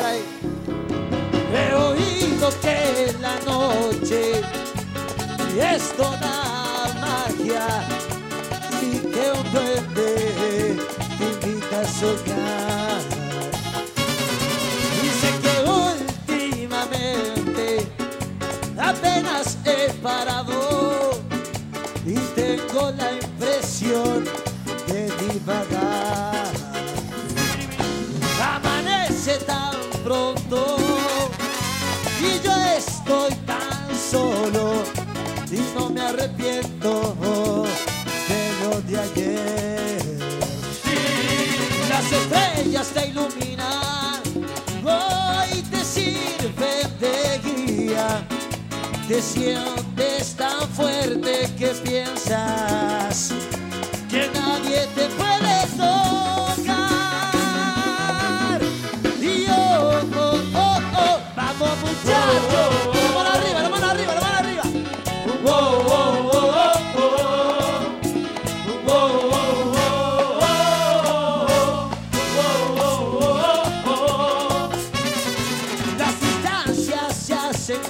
He oído que la noche y esto da magia y que un duende invita a soñar. Dice que últimamente apenas he parado y tengo la impresión de divagar. Arrepiento de lo de ayer. Las estrellas te iluminan, hoy te sirven de guía. Te sientes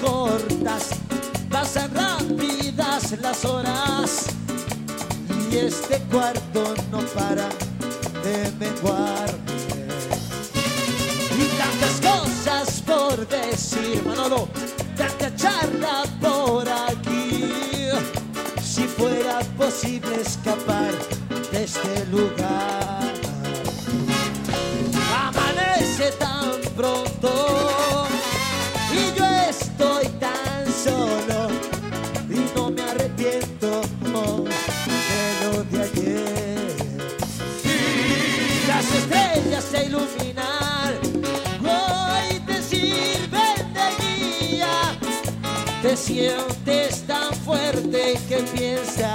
cortas, pasan rápidas las horas y este cuarto no para de menguarme. Y tantas cosas por decir, Manolo, tanta charla por aquí. Si fuera posible escapar de este lugar. Te sientes tan fuerte que piensas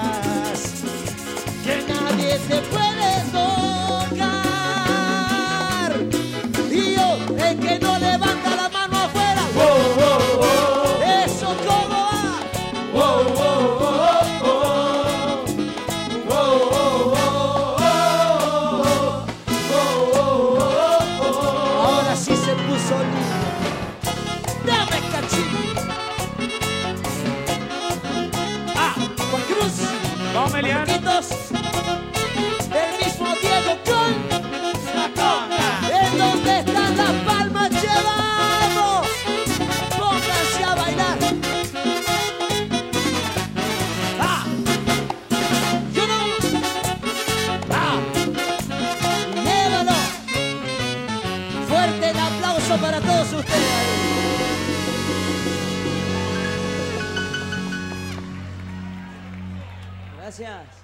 Vamos, Melian. Gracias.